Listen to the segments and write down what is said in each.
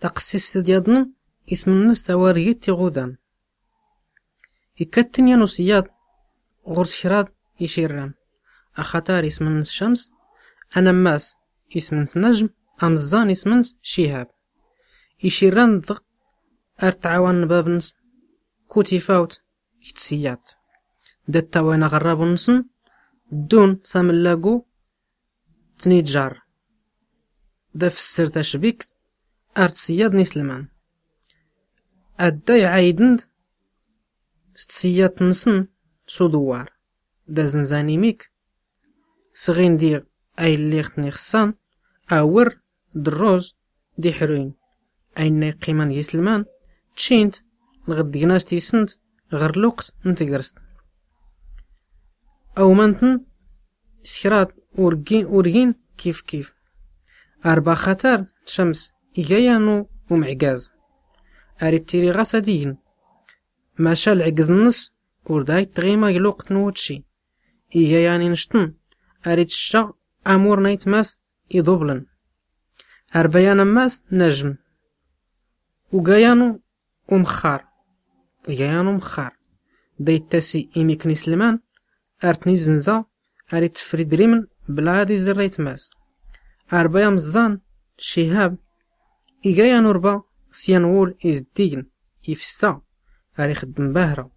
تقسيس ديادن اسم الناس تواريت تغودان يكتن يانو سياد غرس شراد يشيران. أخطار اسم الناس الشمس أنا ماس اسم الناس نجم أمزان اسم الناس شهاب يشيران ضغ أرتعوان باب نس كوتي فاوت يتسيات دات تاوين غراب نسن دون ساملاقو تنيجار دا فسر تشبيك أرت سياد نسلمان أداي عايدند ستسيات نسن سودوار دا زنزاني ميك سغين دي أي اللي ختني خسان أور دروز دي حروين أين قيمان يسلمان تشينت لغد جناس تيسنت غير الوقت أو منتن سكرات ورقين ورقين كيف كيف أربع خطر شمس إيجايانو ومعقاز. أريد تيري غاسا ديهن ماشا العقز النص ورداي تغيما الوقت نوتشي. إيجاياني نشتن. أريد الشا أمور نيتماس يدوبلن أربيانا ماس نجم. وقايانو ومخار. غيانو مخار. دايتاسي إيميكني سلمان أرتني زنزا. أريد فريد ريمن. بلا هادي زريت ماس. أربايا مزان شهاب. إيغايا نوربا سيانوول إزديغن إفستا أري خدم باهرة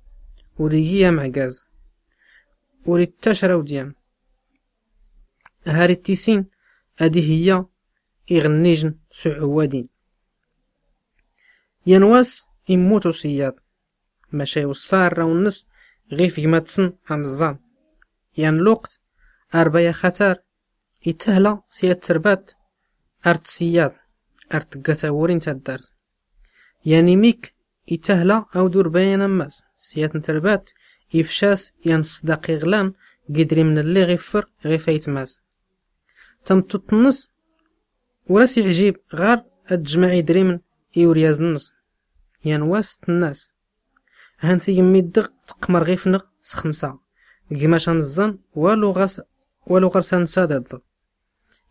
وريجيا معقاز وريد تاشرا وديان هاري تيسين أدي هي إغنيجن سعوادين. ينواس يموتو سياد ماشي وصار ونس غي في ماتسن أمزان. ين لوقت أربايا خطر يتهلا سياد تربات أرت سياد. أرت قتا ورين تدار. يعني ميك يتهلا أو دور بيان أماس. سياد تربات يفشاس ين صداقي غلان قدري من اللي غيفر غيفايت ماس. تم تطنس وراسي عجيب غار الجماعي دريمن يورياز النص يان واسط الناس هانتي يمي الدغ تقمر غي فنغ سخمسة. كيما نزان والو غاس والو غرسان سادد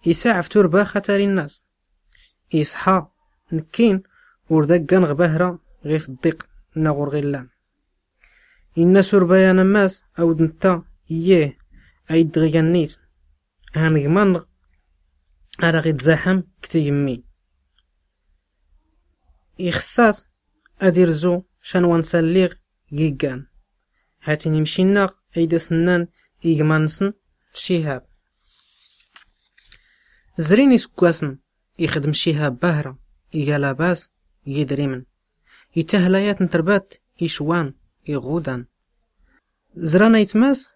يساعف تربا خطاري الناس. يصحى نكين وردقان غباهرة غي في الضيق نغور غي اللام إن سربايا نماس أو دنتا إيه أي دغيان نيت هان غمان أرا غي تزاحم كتي يمي. يخصات أدير زو شان وانساليغ جيجان هاتيني مشينا أيدا سنان إيغمانسن شيهاب. زريني سكواسن. يخدم شيهاب باهرة إيغا لاباس يدريمن يتهلايات نتربات يشوان يغودان. زرانا يتماس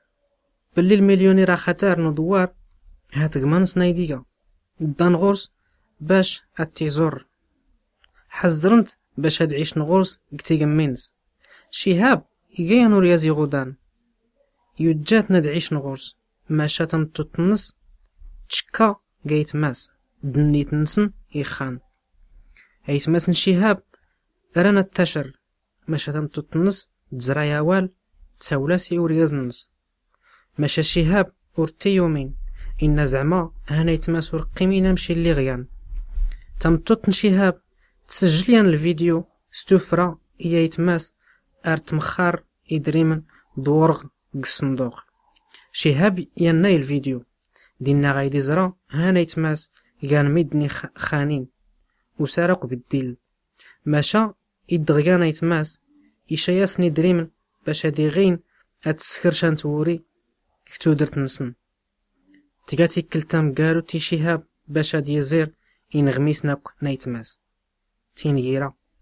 بلي المليوني راه خطر ندوار هات غمانس نايديغا دان غورس باش اتيزور. حزرنت باش هاد عيش نغورس قتي مينز شهاب إيجايا نور يازي غودان. يجات ندعيش نغورس. ما شاتم تتنس تشكا جايت ماس دنيت نسن إخان. هيت ماسن شهاب رانا التشر ما شاتم تتنس تزرع يوال تسولاسي ورياز نس ماشا شهاب ورتي يومين. إن زعما هانا يتماس ورقيمين نمشي اللي غيان. تمتوت شهاب تسجليان الفيديو ستوفرا إيا يتماس أرت مخار إدريمن دورغ قصندوغ شهاب يناي الفيديو. دينا غايدي زرا هانا يتماس كان ميدني خانين وسارق بالديل ماشا إدغيانا يتماس إشاياسني دريمن باش هادي غين أتسكرشان توري كتو درت نسن تقاتي كلتام قالو تي شهاب باش هاد يزير ناك نايتماس تينيرا